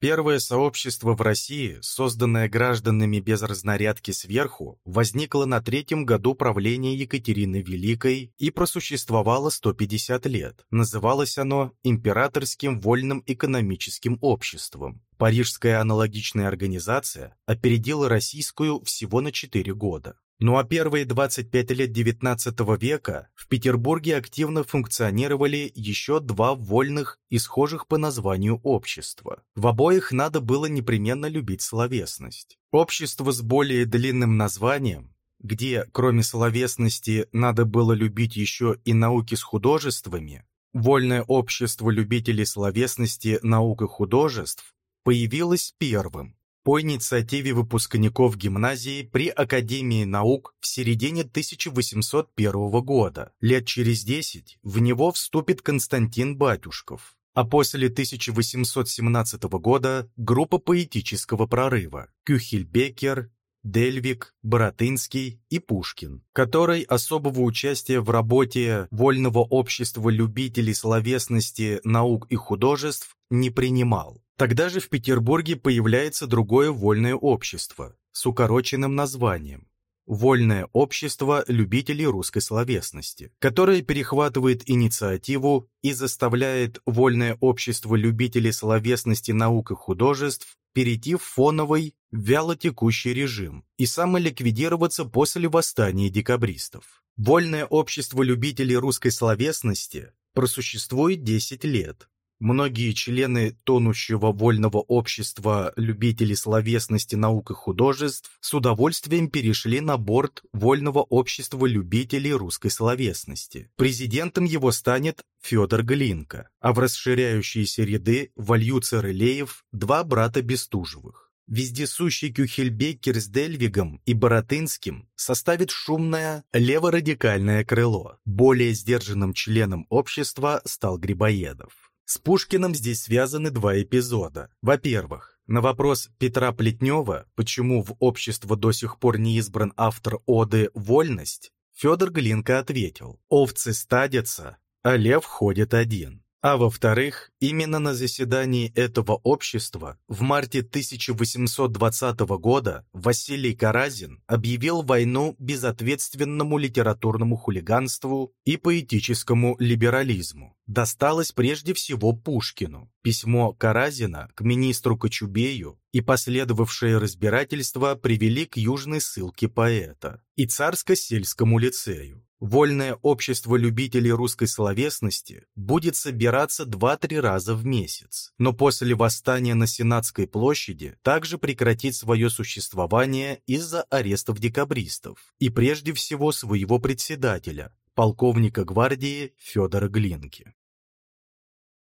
Первое сообщество в России, созданное гражданами без разнарядки сверху, возникло на третьем году правления Екатерины Великой и просуществовало 150 лет. Называлось оно Императорским вольным экономическим обществом. Парижская аналогичная организация опередила российскую всего на 4 года. Ну а первые 25 лет XIX века в Петербурге активно функционировали еще два вольных и схожих по названию общества. В обоих надо было непременно любить словесность. Общество с более длинным названием, где, кроме словесности, надо было любить еще и науки с художествами, Вольное общество любителей словесности, наук и художеств появилось первым, по инициативе выпускников гимназии при Академии наук в середине 1801 года. Лет через 10 в него вступит Константин Батюшков. А после 1817 года группа поэтического прорыва Кюхельбекер, Дельвик, Боротынский и Пушкин, который особого участия в работе Вольного общества любителей словесности, наук и художеств не принимал. Тогда же в Петербурге появляется другое вольное общество с укороченным названием Вольное общество любителей русской словесности, которое перехватывает инициативу и заставляет Вольное общество любителей словесности, наук и художеств перейти в фоновый, вялотекущий режим и самоликвидироваться после восстания декабристов. Вольное общество любителей русской словесности просуществует 10 лет, Многие члены тонущего вольного общества любителей словесности, наук и художеств с удовольствием перешли на борт вольного общества любителей русской словесности. Президентом его станет Федор Глинка, а в расширяющиеся ряды вольются Рылеев, два брата Бестужевых. Вездесущий Кюхельбекер с Дельвигом и Боротынским составит шумное леворадикальное крыло. Более сдержанным членом общества стал Грибоедов. С Пушкиным здесь связаны два эпизода. Во-первых, на вопрос Петра Плетнева, почему в общество до сих пор не избран автор оды «Вольность», Федор Глинка ответил «Овцы стадятся, а лев ходит один». А во-вторых, именно на заседании этого общества в марте 1820 года Василий Каразин объявил войну безответственному литературному хулиганству и поэтическому либерализму. Досталось прежде всего Пушкину. Письмо Каразина к министру Кочубею и последовавшее разбирательство привели к южной ссылке поэта и царско-сельскому лицею. Вольное общество любителей русской словесности будет собираться 2-3 раза в месяц, но после восстания на Сенатской площади также прекратит свое существование из-за арестов декабристов и прежде всего своего председателя, полковника гвардии Федора Глинки.